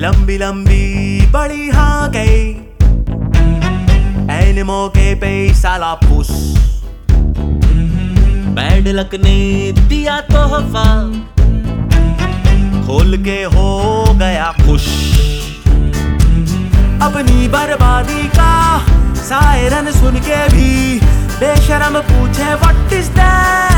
लंबी लंबी बड़ी हा गई। एनिमो के पे साला पुस बैड लक ने दिया तोहफा। खोल के हो गया खुश। अपनी बर्बादी का सायरन सुन के भी बेशरम पूछे व्हाट इज़ दैट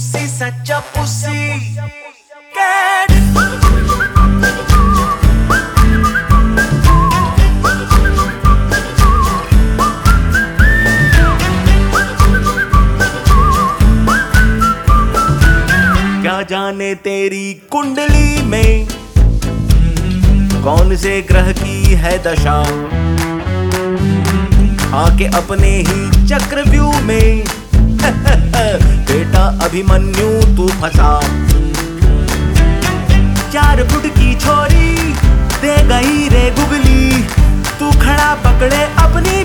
pussy, क्या जाने तेरी कुंडली में कौन से ग्रह की है दशा? आके अपने ही चक्रव्यूह में बेटा अभिमन्यु, तू फंसा। चार फुट की छोरी, दे गई रे गुगली। तू खड़ा पकड़े अपनी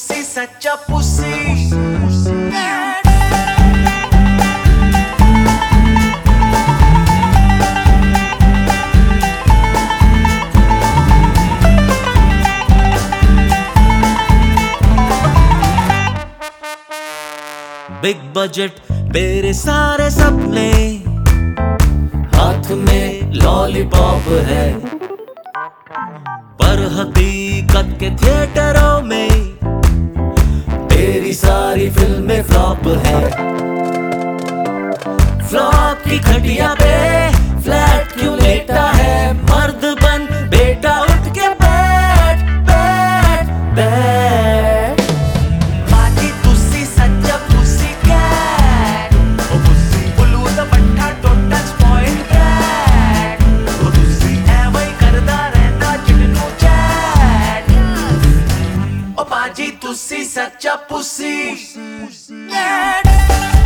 pussy, such a pussy. Big budget मेरे सारे सपने हाथ में लॉलीपॉप है पर हकीकत के थिएटरों में फ्लॉप है फ्लॉप की खटिया पे फ्लैट क्यों लेटा है? मर्द बन, बेटा उठ के बैठ बैठ बैठ। सच्चा कैट ओ बुलू द पॉइंट बैट ओ वही करदा चैट ओ पाजी तुसी, सच्चा पुसी। Yeah.